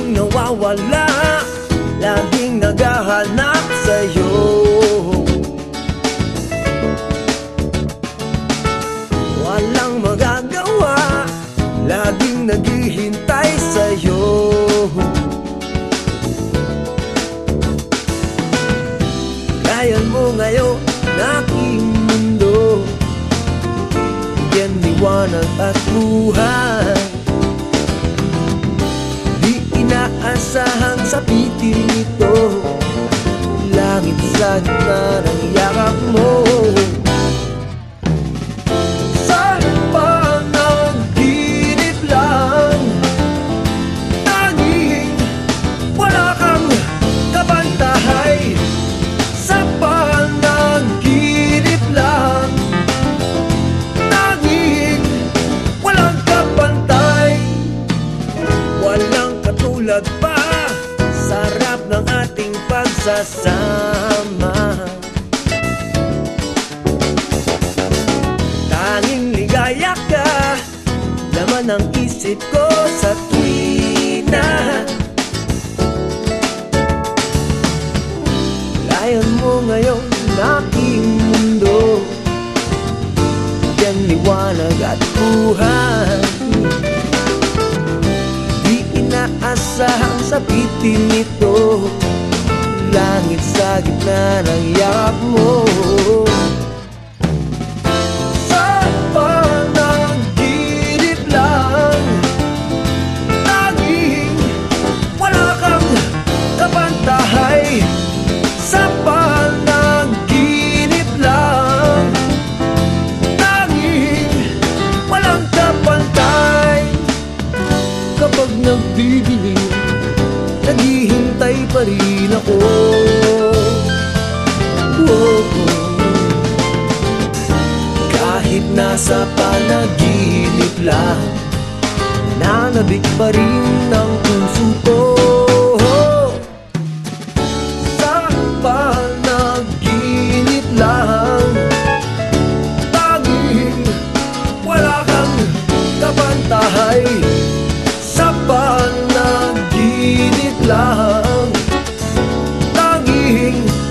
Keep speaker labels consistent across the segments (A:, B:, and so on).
A: Laging nawawala Laging naghahanap sa'yo. Walang magagawa Laging naghihintay sa'yo. Kaya mo ngayon aking mundo Yan liwanag at buhay. Inaasahang sapitin ito. Langit sa gitna ng yakap mo ating pagsasama Tanging ligaya ka Laman ang isip ko sa tuwina Layan mo ngayon aking mundo. Yan liwanag at buhay. Di inaasahang sabitin ito Langit sa gitna ng yakap mo. Sa panaginip pa rin ako. Kahit nasa panaginip lang Nananabik pa rin ang puso Tanging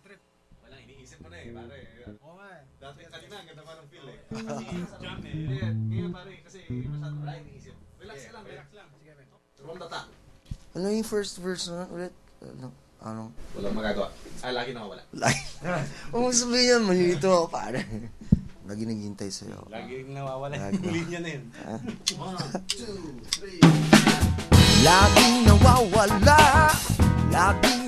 B: trip.
C: Wala, iniisip mo na eh, pare.
B: Oo nga eh.
C: Dati kanina, ang ganda pa ng feel eh. Kasi jam eh. Ngayon, pare, kasi masyado wala iniisip. Relax lang, relax lang.
B: Sige, Ben.
C: From the top.
A: Ano yung first verse na ulit? Ano? Ano?
C: Walang magagawa. Ah, lagi nakawala.
A: Like, kung sabihin yan, malilito ako, pare. Lagi naghihintay sa'yo.
C: Lagi nawawala
A: Lagi.
C: yung linya na yun. One, two, three.
A: Laging nawawala Laging